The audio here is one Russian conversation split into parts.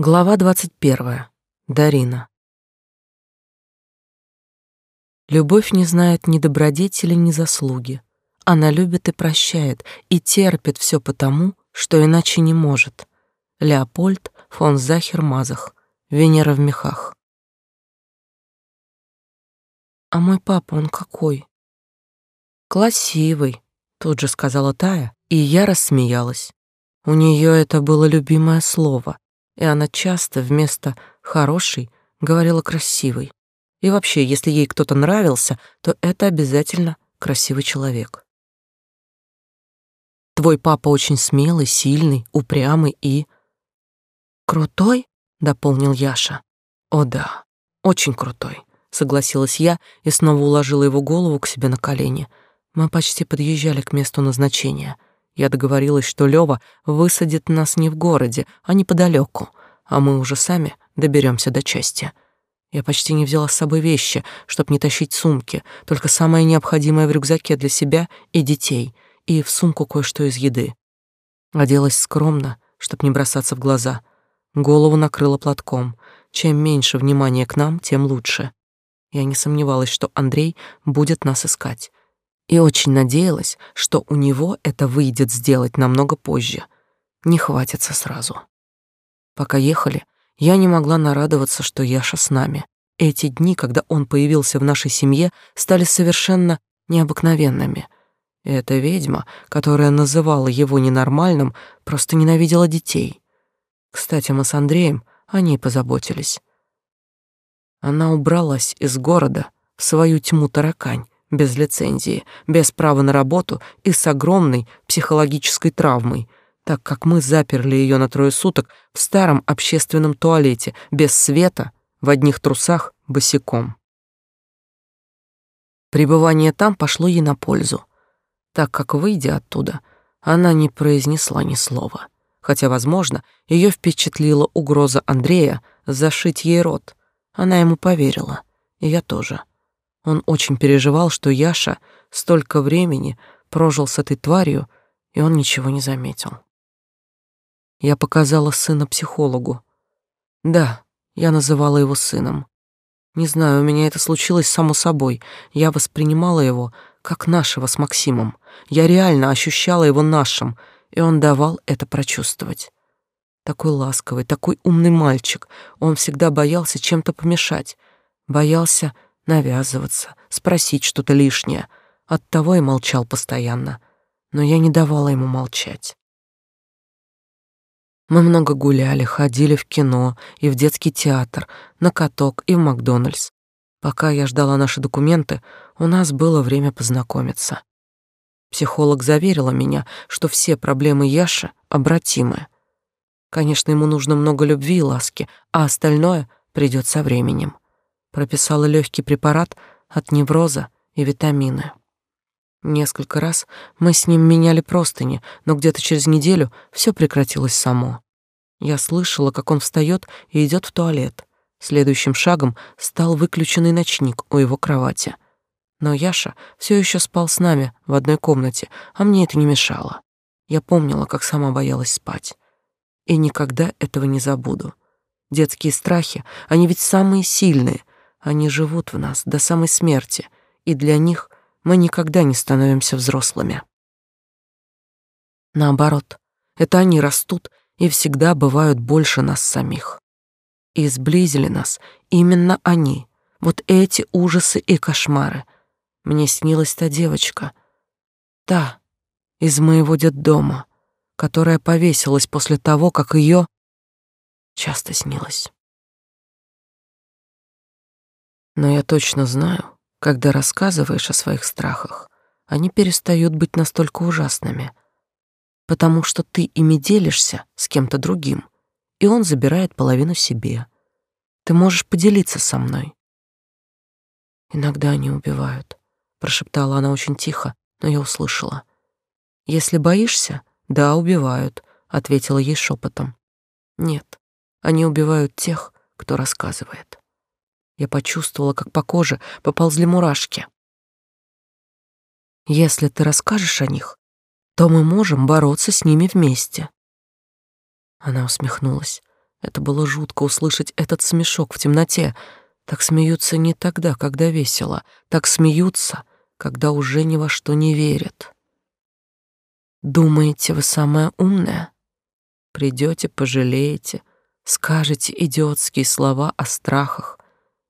Глава двадцать первая. Дарина. Любовь не знает ни добродетели, ни заслуги. Она любит и прощает, и терпит все потому, что иначе не может. Леопольд фон Захер-Мазах. Венера в мехах. А мой папа, он какой? Красивый, тут же сказала Тая, и я рассмеялась. У нее это было любимое слово, и она часто вместо «хороший» говорила «красивый». И вообще, если ей кто-то нравился, то это обязательно красивый человек. Твой папа очень смелый, сильный, упрямый и... «Крутой?» — дополнил Яша. «О да, очень крутой», — согласилась я и снова уложила его голову к себе на колени. Мы почти подъезжали к месту назначения — я договорилась, что Лёва высадит нас не в городе, а неподалеку, а мы уже сами доберемся до части. Я почти не взяла с собой вещи, чтобы не тащить сумки, только самое необходимое в рюкзаке для себя и детей, и в сумку кое-что из еды. Оделась скромно, чтобы не бросаться в глаза. Голову накрыла платком. Чем меньше внимания к нам, тем лучше. Я не сомневалась, что Андрей будет нас искать и очень надеялась, что у него это выйдет сделать намного позже. Не хватится сразу. Пока ехали, я не могла нарадоваться, что Яша с нами. Эти дни, когда он появился в нашей семье, стали совершенно необыкновенными. эта ведьма, которая называла его ненормальным, просто ненавидела детей. Кстати, мы с Андреем о ней позаботились. Она убралась из города в свою тьму таракань, без лицензии, без права на работу и с огромной психологической травмой, так как мы заперли ее на трое суток в старом общественном туалете, без света, в одних трусах, босиком. Пребывание там пошло ей на пользу, так как, выйдя оттуда, она не произнесла ни слова, хотя, возможно, ее впечатлила угроза Андрея зашить ей рот. Она ему поверила, и я тоже. Он очень переживал, что Яша столько времени прожил с этой тварью, и он ничего не заметил. Я показала сына психологу. Да, я называла его сыном. Не знаю, у меня это случилось само собой. Я воспринимала его как нашего с Максимом. Я реально ощущала его нашим, и он давал это прочувствовать. Такой ласковый, такой умный мальчик. Он всегда боялся чем-то помешать. Боялся навязываться, спросить что-то лишнее. Оттого и молчал постоянно. Но я не давала ему молчать. Мы много гуляли, ходили в кино и в детский театр, на каток и в Макдональдс. Пока я ждала наши документы, у нас было время познакомиться. Психолог заверила меня, что все проблемы Яши обратимы. Конечно, ему нужно много любви и ласки, а остальное придет со временем прописала легкий препарат от невроза и витамины. Несколько раз мы с ним меняли простыни, но где-то через неделю все прекратилось само. Я слышала, как он встает и идет в туалет. Следующим шагом стал выключенный ночник у его кровати. Но Яша все еще спал с нами в одной комнате, а мне это не мешало. Я помнила, как сама боялась спать. И никогда этого не забуду. Детские страхи, они ведь самые сильные, они живут в нас до самой смерти, и для них мы никогда не становимся взрослыми. Наоборот, это они растут и всегда бывают больше нас самих. И сблизили нас именно они, вот эти ужасы и кошмары. Мне снилась та девочка, та из моего детдома, которая повесилась после того, как ее часто снилось. Но я точно знаю, когда рассказываешь о своих страхах, они перестают быть настолько ужасными, потому что ты ими делишься с кем-то другим, и он забирает половину себе. Ты можешь поделиться со мной. Иногда они убивают, прошептала она очень тихо, но я услышала. Если боишься, да, убивают, ответила ей шепотом. Нет, они убивают тех, кто рассказывает. Я почувствовала, как по коже поползли мурашки. Если ты расскажешь о них, то мы можем бороться с ними вместе. Она усмехнулась. Это было жутко услышать этот смешок в темноте. Так смеются не тогда, когда весело. Так смеются, когда уже ни во что не верят. Думаете, вы самая умная? Придете, пожалеете, скажете идиотские слова о страхах,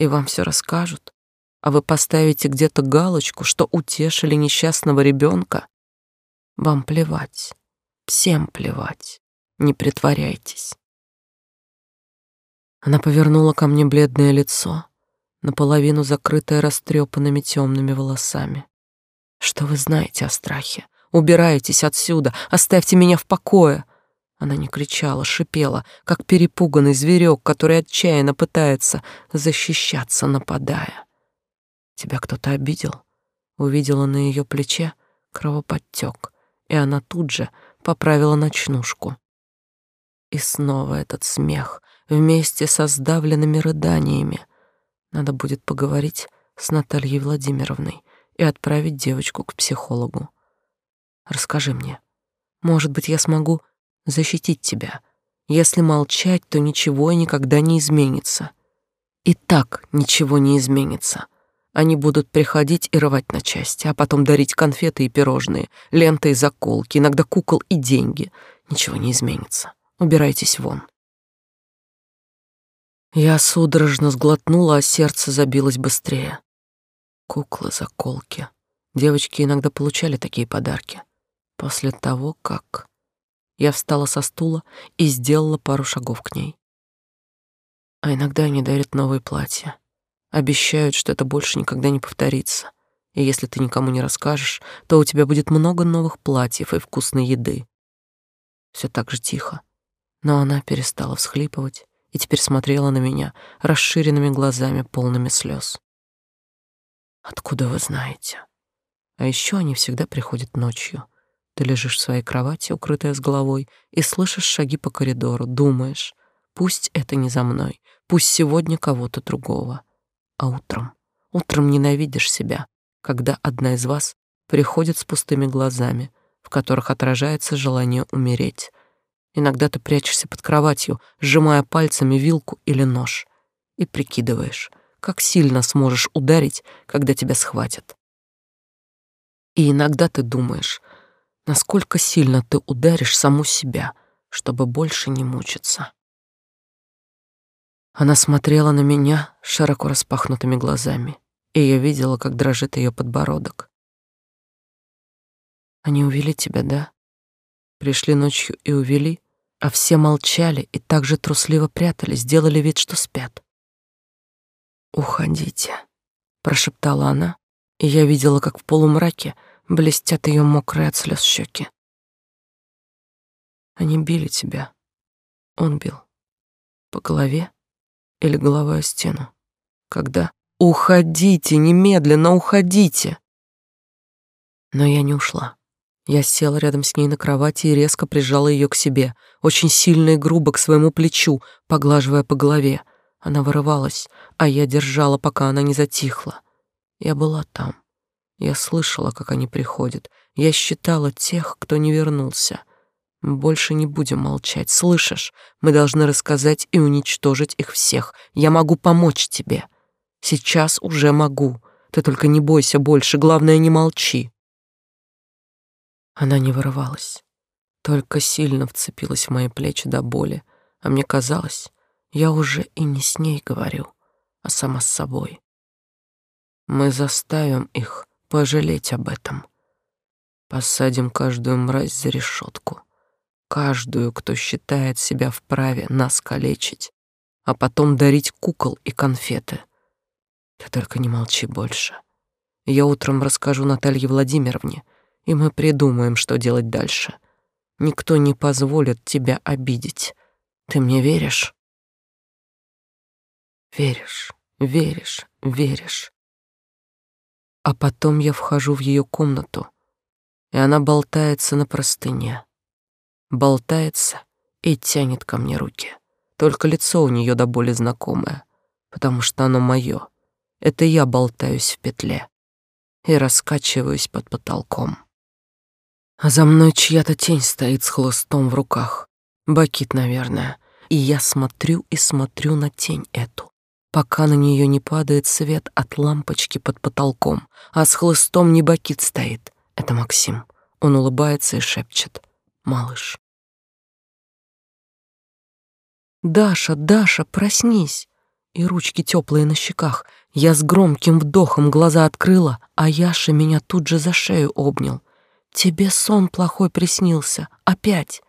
и вам все расскажут, а вы поставите где-то галочку, что утешили несчастного ребенка. Вам плевать, всем плевать, не притворяйтесь. Она повернула ко мне бледное лицо, наполовину закрытое растрепанными темными волосами. Что вы знаете о страхе? Убирайтесь отсюда, оставьте меня в покое. Она не кричала, шипела, как перепуганный зверек, который отчаянно пытается защищаться, нападая. Тебя кто-то обидел? Увидела на ее плече кровоподтек, и она тут же поправила ночнушку. И снова этот смех вместе со сдавленными рыданиями. Надо будет поговорить с Натальей Владимировной и отправить девочку к психологу. Расскажи мне. Может быть, я смогу защитить тебя. Если молчать, то ничего и никогда не изменится. И так ничего не изменится. Они будут приходить и рвать на части, а потом дарить конфеты и пирожные, ленты и заколки, иногда кукол и деньги. Ничего не изменится. Убирайтесь вон. Я судорожно сглотнула, а сердце забилось быстрее. Куклы, заколки. Девочки иногда получали такие подарки. После того, как... Я встала со стула и сделала пару шагов к ней. А иногда они дарят новые платья. Обещают, что это больше никогда не повторится. И если ты никому не расскажешь, то у тебя будет много новых платьев и вкусной еды. Все так же тихо. Но она перестала всхлипывать и теперь смотрела на меня расширенными глазами, полными слез. Откуда вы знаете? А еще они всегда приходят ночью. Ты лежишь в своей кровати, укрытая с головой, и слышишь шаги по коридору, думаешь, пусть это не за мной, пусть сегодня кого-то другого. А утром, утром ненавидишь себя, когда одна из вас приходит с пустыми глазами, в которых отражается желание умереть. Иногда ты прячешься под кроватью, сжимая пальцами вилку или нож, и прикидываешь, как сильно сможешь ударить, когда тебя схватят. И иногда ты думаешь, насколько сильно ты ударишь саму себя, чтобы больше не мучиться. Она смотрела на меня широко распахнутыми глазами, и я видела, как дрожит ее подбородок. Они увели тебя, да? Пришли ночью и увели, а все молчали и так же трусливо прятались, сделали вид, что спят. «Уходите», — прошептала она, и я видела, как в полумраке блестят ее мокрые от слез щеки. Они били тебя. Он бил. По голове или головой о стену. Когда «Уходите, немедленно уходите!» Но я не ушла. Я села рядом с ней на кровати и резко прижала ее к себе, очень сильно и грубо к своему плечу, поглаживая по голове. Она вырывалась, а я держала, пока она не затихла. Я была там, я слышала, как они приходят. Я считала тех, кто не вернулся. Больше не будем молчать, слышишь? Мы должны рассказать и уничтожить их всех. Я могу помочь тебе. Сейчас уже могу. Ты только не бойся больше, главное, не молчи. Она не вырывалась, только сильно вцепилась в мои плечи до боли, а мне казалось, я уже и не с ней говорю, а сама с собой. Мы заставим их пожалеть об этом. Посадим каждую мразь за решетку, каждую, кто считает себя вправе нас калечить, а потом дарить кукол и конфеты. Ты только не молчи больше. Я утром расскажу Наталье Владимировне, и мы придумаем, что делать дальше. Никто не позволит тебя обидеть. Ты мне веришь? Веришь, веришь, веришь. А потом я вхожу в ее комнату, и она болтается на простыне. Болтается и тянет ко мне руки. Только лицо у нее до боли знакомое, потому что оно мое. Это я болтаюсь в петле и раскачиваюсь под потолком. А за мной чья-то тень стоит с хлыстом в руках. Бакит, наверное. и я смотрю и смотрю на тень эту, пока на нее не падает свет от лампочки под потолком, а с хлыстом не бакит стоит. Это Максим. Он улыбается и шепчет. «Малыш». «Даша, Даша, проснись!» И ручки теплые на щеках. Я с громким вдохом глаза открыла, а Яша меня тут же за шею обнял. «Тебе сон плохой приснился. Опять!»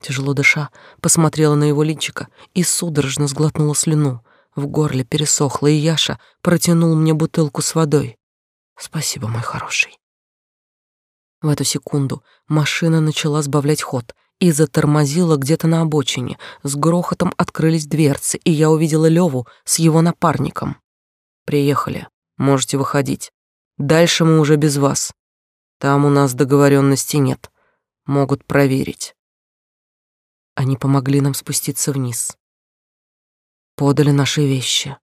Тяжело дыша, посмотрела на его личико и судорожно сглотнула слюну. В горле пересохло, и Яша протянул мне бутылку с водой. «Спасибо, мой хороший». В эту секунду машина начала сбавлять ход и затормозила где-то на обочине. С грохотом открылись дверцы, и я увидела Леву с его напарником. «Приехали. Можете выходить. Дальше мы уже без вас. Там у нас договоренности нет. Могут проверить». Они помогли нам спуститься вниз. Подали наши вещи,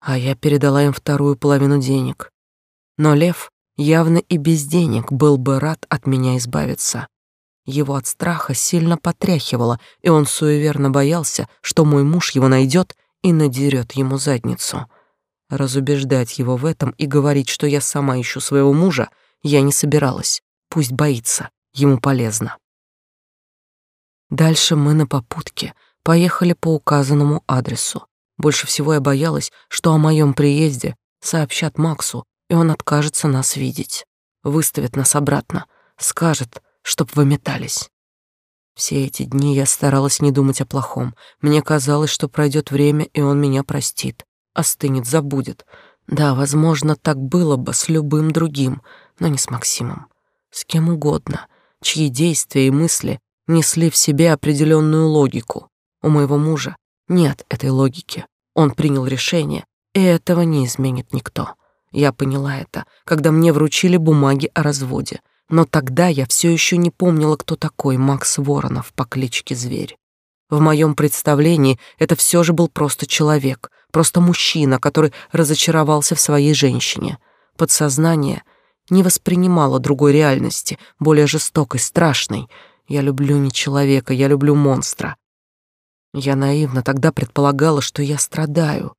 а я передала им вторую половину денег. Но Лев явно и без денег был бы рад от меня избавиться. Его от страха сильно потряхивало, и он суеверно боялся, что мой муж его найдет и надерет ему задницу. Разубеждать его в этом и говорить, что я сама ищу своего мужа, я не собиралась. Пусть боится, ему полезно. Дальше мы на попутке поехали по указанному адресу. Больше всего я боялась, что о моем приезде сообщат Максу, и он откажется нас видеть. Выставит нас обратно, скажет, чтоб выметались. Все эти дни я старалась не думать о плохом. Мне казалось, что пройдет время, и он меня простит, остынет, забудет. Да, возможно, так было бы с любым другим, но не с Максимом. С кем угодно, чьи действия и мысли несли в себе определенную логику. У моего мужа нет этой логики. Он принял решение, и этого не изменит никто. Я поняла это, когда мне вручили бумаги о разводе. Но тогда я все еще не помнила, кто такой Макс Воронов по кличке Зверь. В моем представлении это все же был просто человек, просто мужчина, который разочаровался в своей женщине. Подсознание не воспринимало другой реальности, более жестокой, страшной, я люблю не человека, я люблю монстра. Я наивно тогда предполагала, что я страдаю.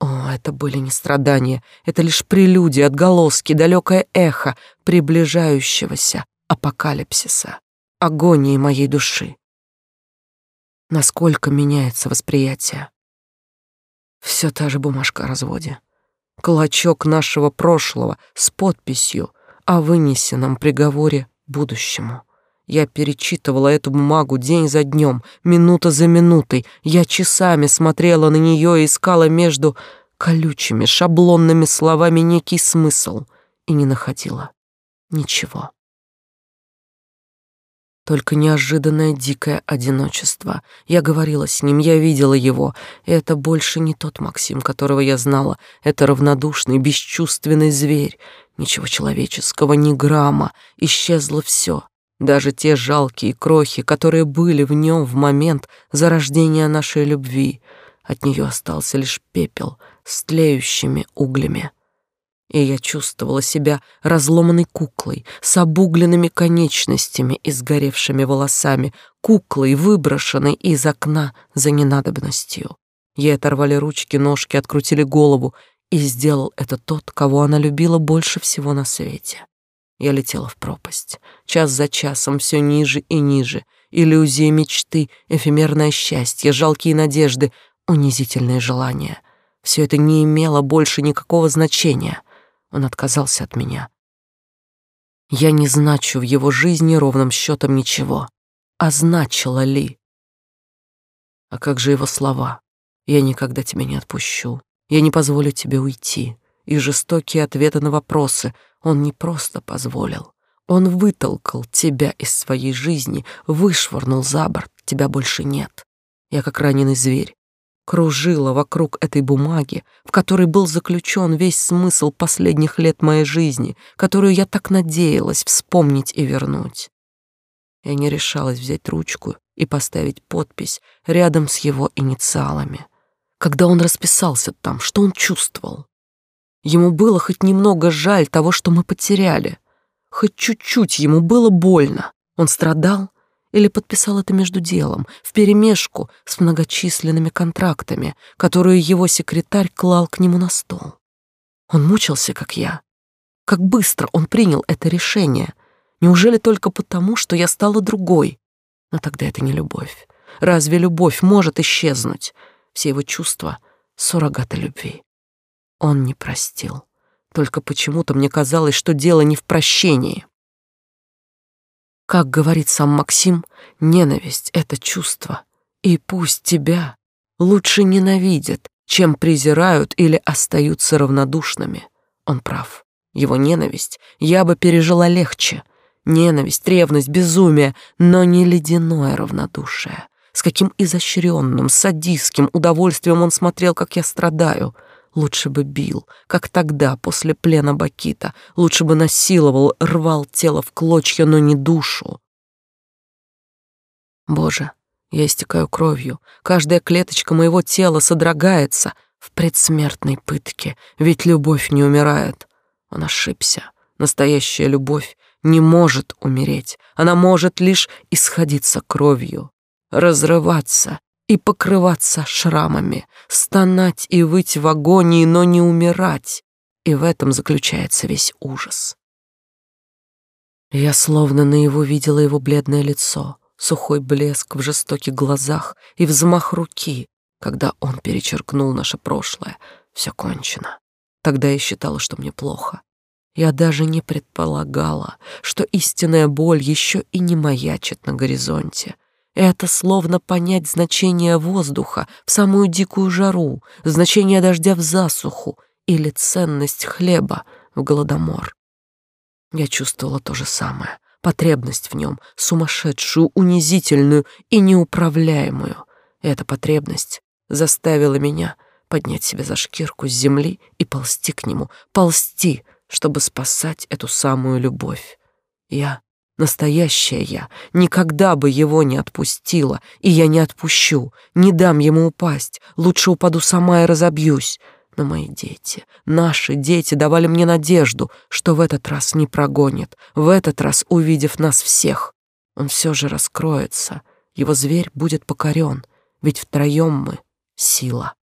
О, это были не страдания, это лишь прелюдия, отголоски, далекое эхо приближающегося апокалипсиса, агонии моей души. Насколько меняется восприятие. Все та же бумажка о разводе. Клочок нашего прошлого с подписью о вынесенном приговоре будущему. Я перечитывала эту бумагу день за днем, минута за минутой. Я часами смотрела на нее и искала между колючими, шаблонными словами некий смысл и не находила ничего. Только неожиданное дикое одиночество. Я говорила с ним, я видела его, и это больше не тот Максим, которого я знала. Это равнодушный, бесчувственный зверь. Ничего человеческого, ни грамма. Исчезло все. Даже те жалкие крохи, которые были в нем в момент зарождения нашей любви, от нее остался лишь пепел с тлеющими углями. И я чувствовала себя разломанной куклой, с обугленными конечностями и сгоревшими волосами, куклой, выброшенной из окна за ненадобностью. Ей оторвали ручки, ножки, открутили голову, и сделал это тот, кого она любила больше всего на свете. Я летела в пропасть. Час за часом все ниже и ниже. Иллюзии мечты, эфемерное счастье, жалкие надежды, унизительные желания. Все это не имело больше никакого значения. Он отказался от меня. Я не значу в его жизни ровным счетом ничего. А значила ли? А как же его слова? Я никогда тебя не отпущу. Я не позволю тебе уйти. И жестокие ответы на вопросы — он не просто позволил. Он вытолкал тебя из своей жизни, вышвырнул за борт, тебя больше нет. Я как раненый зверь. Кружила вокруг этой бумаги, в которой был заключен весь смысл последних лет моей жизни, которую я так надеялась вспомнить и вернуть. Я не решалась взять ручку и поставить подпись рядом с его инициалами. Когда он расписался там, что он чувствовал? Ему было хоть немного жаль того, что мы потеряли. Хоть чуть-чуть ему было больно. Он страдал или подписал это между делом, вперемешку с многочисленными контрактами, которые его секретарь клал к нему на стол. Он мучился, как я. Как быстро он принял это решение. Неужели только потому, что я стала другой? Но тогда это не любовь. Разве любовь может исчезнуть? Все его чувства — суррогаты любви. Он не простил. Только почему-то мне казалось, что дело не в прощении. Как говорит сам Максим, ненависть — это чувство. И пусть тебя лучше ненавидят, чем презирают или остаются равнодушными. Он прав. Его ненависть я бы пережила легче. Ненависть, ревность, безумие, но не ледяное равнодушие. С каким изощренным, садистским удовольствием он смотрел, как я страдаю — Лучше бы бил, как тогда, после плена Бакита. Лучше бы насиловал, рвал тело в клочья, но не душу. Боже, я истекаю кровью. Каждая клеточка моего тела содрогается в предсмертной пытке, ведь любовь не умирает. Он ошибся. Настоящая любовь не может умереть. Она может лишь исходиться кровью, разрываться и покрываться шрамами, стонать и выть в агонии, но не умирать. И в этом заключается весь ужас. Я словно наяву видела его бледное лицо, сухой блеск в жестоких глазах и взмах руки, когда он перечеркнул наше прошлое. Все кончено. Тогда я считала, что мне плохо. Я даже не предполагала, что истинная боль еще и не маячит на горизонте, это словно понять значение воздуха в самую дикую жару, значение дождя в засуху или ценность хлеба в голодомор. Я чувствовала то же самое, потребность в нем, сумасшедшую, унизительную и неуправляемую. Эта потребность заставила меня поднять себя за шкирку с земли и ползти к нему, ползти, чтобы спасать эту самую любовь. Я Настоящая я. Никогда бы его не отпустила, и я не отпущу, не дам ему упасть, лучше упаду сама и разобьюсь. Но мои дети, наши дети давали мне надежду, что в этот раз не прогонит, в этот раз, увидев нас всех, он все же раскроется, его зверь будет покорен, ведь втроем мы — сила.